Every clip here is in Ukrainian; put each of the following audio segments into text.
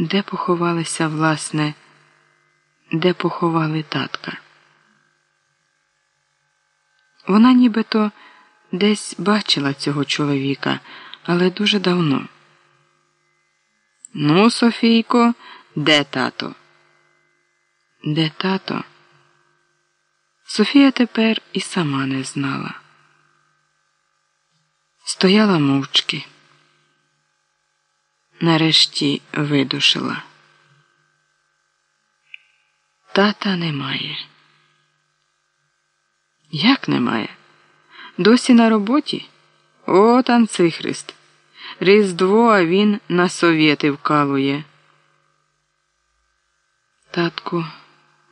де поховалися, власне, де поховали татка. Вона нібито десь бачила цього чоловіка, але дуже давно. Ну, Софійко, де тато? Де тато? Софія тепер і сама не знала. Стояла мовчки. Нарешті видушила. Тата немає. Як немає? Досі на роботі? О, танцихрист. Різдво, а він на совєти вкалує. Татку,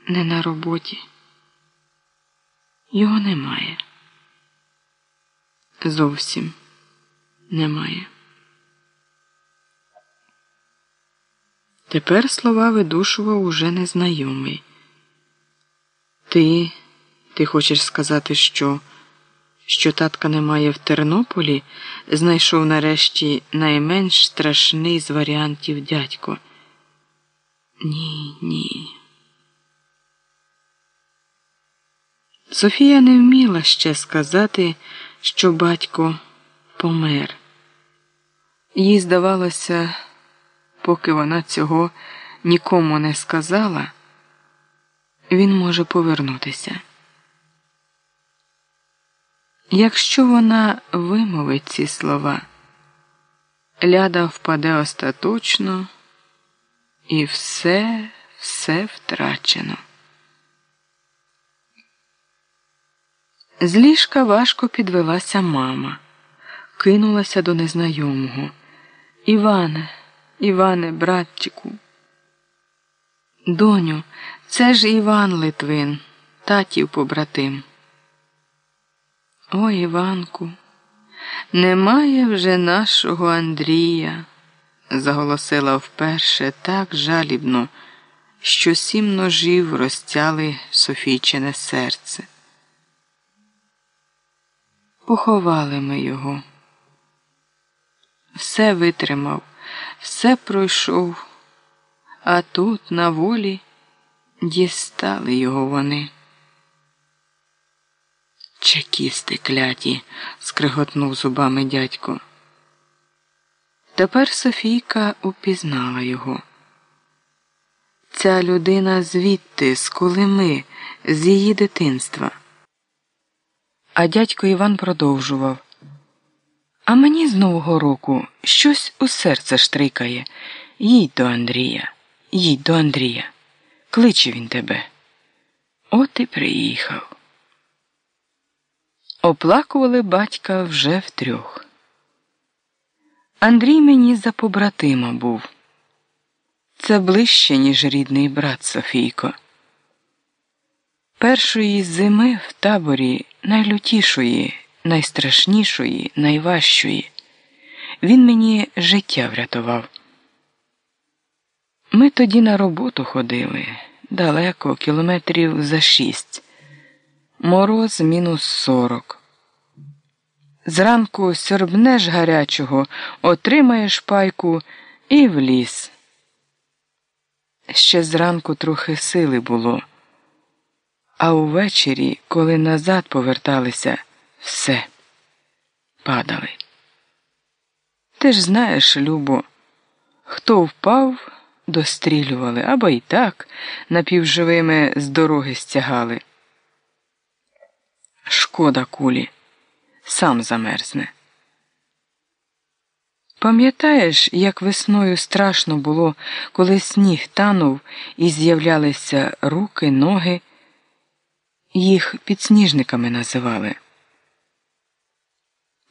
не на роботі. Його немає. Зовсім немає. Тепер слова видушував уже незнайомий. Ти, ти хочеш сказати, що, що татка немає в Тернополі, знайшов нарешті найменш страшний з варіантів дядько. Ні, ні. Софія не вміла ще сказати, що батько помер. Їй здавалося, поки вона цього нікому не сказала, він може повернутися. Якщо вона вимовить ці слова, ляда впаде остаточно і все, все втрачено. З ліжка важко підвелася мама, кинулася до незнайомого. Іване, Іване, братчику. Доню, це ж Іван Литвин, татів побратим. Ой, Іванку, немає вже нашого Андрія, заголосила вперше так жалібно, що сім ножів розтяли Софійчине серце. Поховали ми його. Все витримав, все пройшов, а тут, на волі, дістали його вони. Чекісти кляті, скриготнув зубами дядько. Тепер Софійка упізнала його. Ця людина звідти, з Колими, з її дитинства. А дядько Іван продовжував. А мені з Нового року щось у серце штрикає. Їдь до Андрія, їдь до Андрія. Кличе він тебе. От і приїхав. Оплакували батька вже втрьох. Андрій мені за побратима був. Це ближче, ніж рідний брат Софійко. Першої зими в таборі найлютішої, найстрашнішої, найважчої. Він мені життя врятував. Ми тоді на роботу ходили далеко, кілометрів за шість, мороз мінус сорок. Зранку сьорбнеш гарячого, отримаєш пайку і в ліс. Ще зранку трохи сили було. А увечері, коли назад поверталися, все падали. Ти ж знаєш, Любо, хто впав, дострілювали або й так напівживими з дороги стягали. Шкода кулі, сам замерзне. Пам'ятаєш, як весною страшно було, коли сніг танув і з'являлися руки, ноги. Їх підсніжниками називали.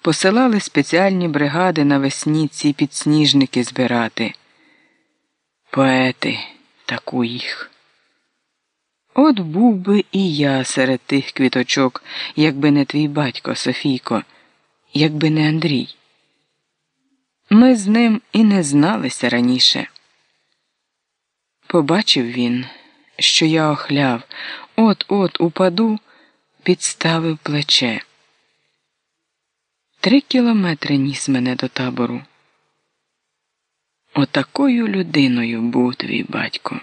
Посилали спеціальні бригади навесні ці підсніжники збирати. Поети таку їх. От був би і я серед тих квіточок, якби не твій батько Софійко, якби не Андрій. Ми з ним і не зналися раніше. Побачив він, що я охляв, от-от упаду, підставив плече. Три кілометри ніс мене до табору. Отакою людиною був твій батько.